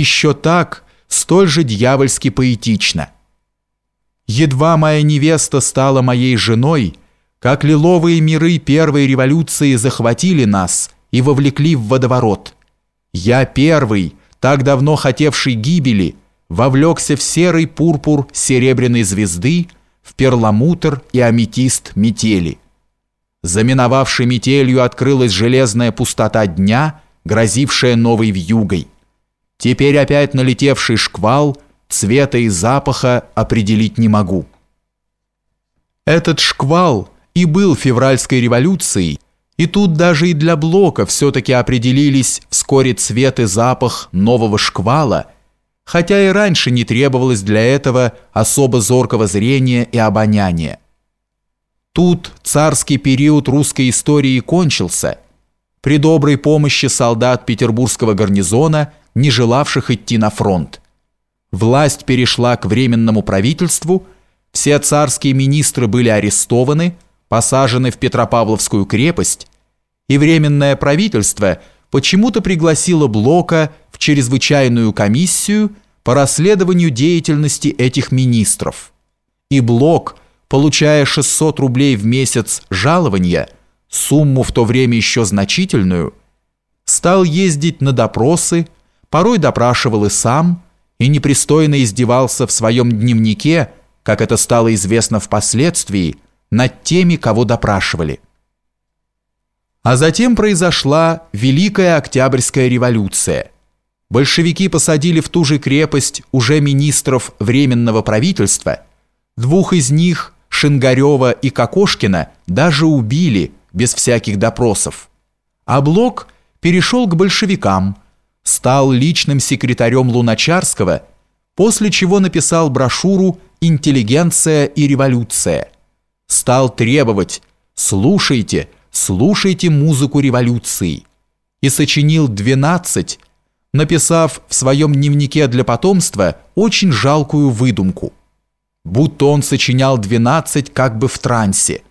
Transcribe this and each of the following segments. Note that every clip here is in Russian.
еще так, столь же дьявольски поэтично. Едва моя невеста стала моей женой, как лиловые миры первой революции захватили нас и вовлекли в водоворот. Я первый, так давно хотевший гибели, вовлекся в серый пурпур серебряной звезды, в перламутр и аметист метели. Заминовавшей метелью открылась железная пустота дня, грозившая новой вьюгой. Теперь опять налетевший шквал, цвета и запаха определить не могу. Этот шквал и был февральской революцией, и тут даже и для Блока все-таки определились вскоре цвет и запах нового шквала, хотя и раньше не требовалось для этого особо зоркого зрения и обоняния. Тут царский период русской истории кончился. При доброй помощи солдат петербургского гарнизона – не желавших идти на фронт. Власть перешла к Временному правительству, все царские министры были арестованы, посажены в Петропавловскую крепость, и Временное правительство почему-то пригласило Блока в чрезвычайную комиссию по расследованию деятельности этих министров. И Блок, получая 600 рублей в месяц жалования, сумму в то время еще значительную, стал ездить на допросы, порой допрашивал и сам, и непристойно издевался в своем дневнике, как это стало известно впоследствии, над теми, кого допрашивали. А затем произошла Великая Октябрьская революция. Большевики посадили в ту же крепость уже министров Временного правительства, двух из них, Шингарева и Кокошкина, даже убили без всяких допросов. А Блок перешел к большевикам – стал личным секретарем Луначарского, после чего написал брошюру «Интеллигенция и революция». Стал требовать «Слушайте, слушайте музыку революции» и сочинил 12, написав в своем дневнике для потомства очень жалкую выдумку. Будто он сочинял 12 как бы в трансе.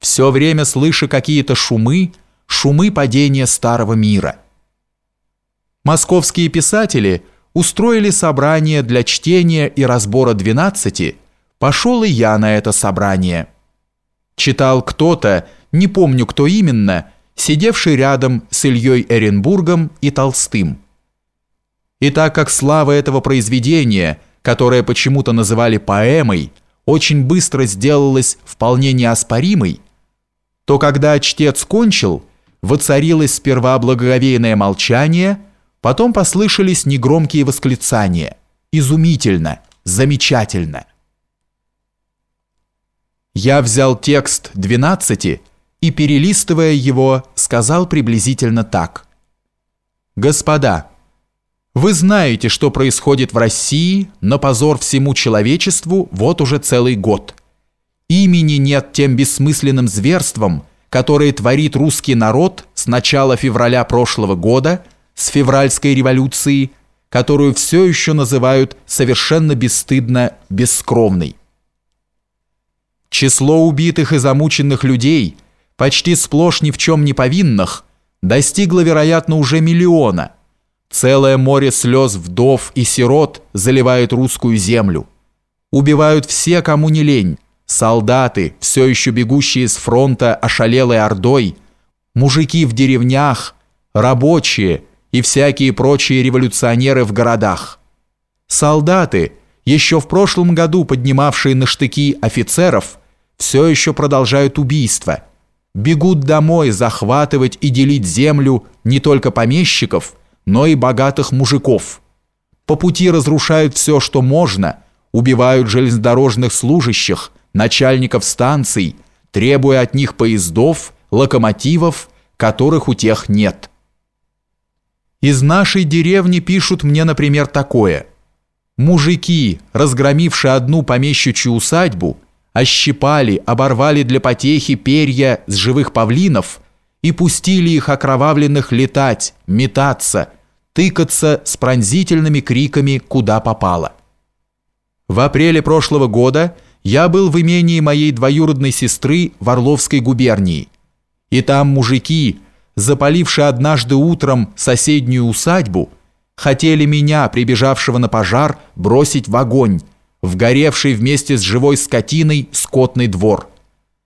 Все время слыша какие-то шумы, шумы падения старого мира – Московские писатели устроили собрание для чтения и разбора двенадцати. пошел и я на это собрание. Читал кто-то, не помню кто именно, сидевший рядом с Ильей Эренбургом и Толстым. И так как слава этого произведения, которое почему-то называли поэмой, очень быстро сделалась вполне неоспоримой, то когда чтец кончил, воцарилось сперва благоговейное молчание – Потом послышались негромкие восклицания. «Изумительно! Замечательно!» Я взял текст 12 и, перелистывая его, сказал приблизительно так. «Господа, вы знаете, что происходит в России на позор всему человечеству вот уже целый год. Имени нет тем бессмысленным зверством, которое творит русский народ с начала февраля прошлого года – с февральской революции, которую все еще называют совершенно бесстыдно бескровной. Число убитых и замученных людей, почти сплошь ни в чем не повинных, достигло, вероятно, уже миллиона. Целое море слез вдов и сирот заливает русскую землю. Убивают все, кому не лень, солдаты, все еще бегущие с фронта ошалелой ордой, мужики в деревнях, рабочие – и всякие прочие революционеры в городах. Солдаты, еще в прошлом году поднимавшие на штыки офицеров, все еще продолжают убийства. Бегут домой захватывать и делить землю не только помещиков, но и богатых мужиков. По пути разрушают все, что можно, убивают железнодорожных служащих, начальников станций, требуя от них поездов, локомотивов, которых у тех нет. Из нашей деревни пишут мне, например, такое. Мужики, разгромившие одну помещичью усадьбу, ощипали, оборвали для потехи перья с живых павлинов и пустили их окровавленных летать, метаться, тыкаться с пронзительными криками куда попало. В апреле прошлого года я был в имении моей двоюродной сестры в Орловской губернии, и там мужики – запаливший однажды утром соседнюю усадьбу, хотели меня, прибежавшего на пожар, бросить в огонь, в горевший вместе с живой скотиной скотный двор.